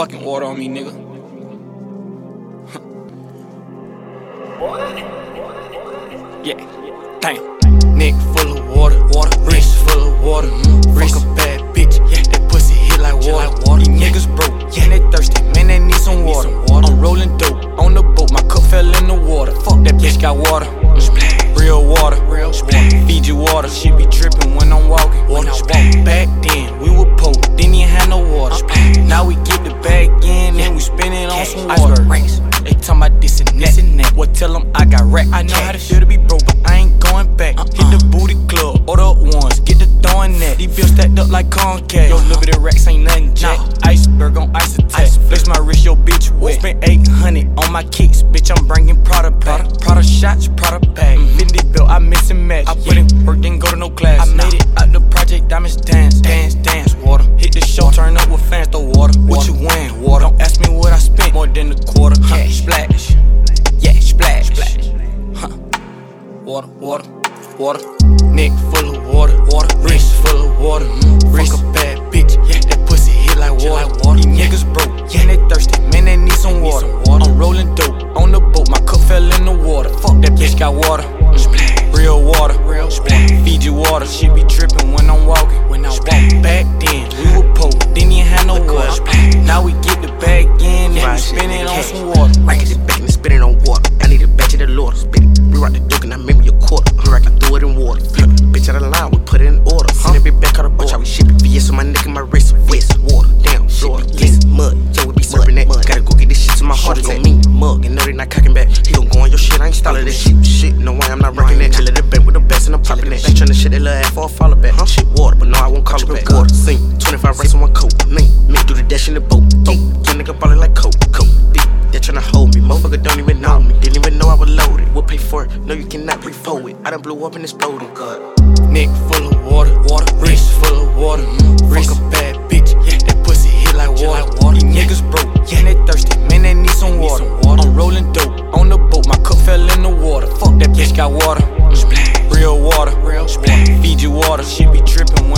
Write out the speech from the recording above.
fucking water on me, nigga. yeah, damn. Neck full of water, water. Wrist full of water, mm. Wrist a bad bitch, yeah. That pussy hit like water. Like water. These niggas broke, yeah. They thirsty, man. They need some water. Need some water. I'm rolling dope on the boat. My cup fell in the water. Fuck that bitch got water. Mm. Real water, real splash. Fiji water. She be dripping it on some. They talking about this and that. and that. What tell them I got rack. I know how to feel to be broke, but I ain't going back. Uh-uh. Hit the booty club, order up ones, get the throwing that. These bills stacked up like concave. Yo, little bit of racks ain't nothing, jack. No. Iceberg on ice attack. Flex my wrist, yo, bitch. Wet. Spent 800 on my kicks, bitch. I'm bringing Prada back. Prada, Prada shots, Prada bag. Mm-hmm. Fendi belt, I miss and match. I put yeah. in work, didn't go to no class. I Water, water, water. Neck full of water, water. Wrist full of water. Mm. Wrist a bad bitch, yeah. That pussy hit like water. Like water. These niggas broke, yeah. They thirsty, man. They need some water. Need some water. I'm rolling dope on the boat. My cup fell in the water. Fuck that bitch got water. Mm. Real water, real splash. Fiji water. She be ain't styling this shit. Shit, no, I am not wrecking it. Chillin' the bank with the best and I'm popping that. She tryna shit that little ass for a follow back. Huh? Shit, water, but no, I won't call it back. Water, sink, 25 racks on one coat. Me, me, do the dash in the boat. Boat, young nigga ballin' like coke. Coke, deep, they tryna hold me. Motherfucker don't even know me. Didn't even know I was loaded. We'll pay for it. No, you cannot refold it. I done blew up and exploded. Cut, Neck full of water, water, wrist full of water, mm, wrist. Fuck a bad fell in the water. Fuck that bitch got water. Mm. Real water. Real water. Fiji water. She be tripping.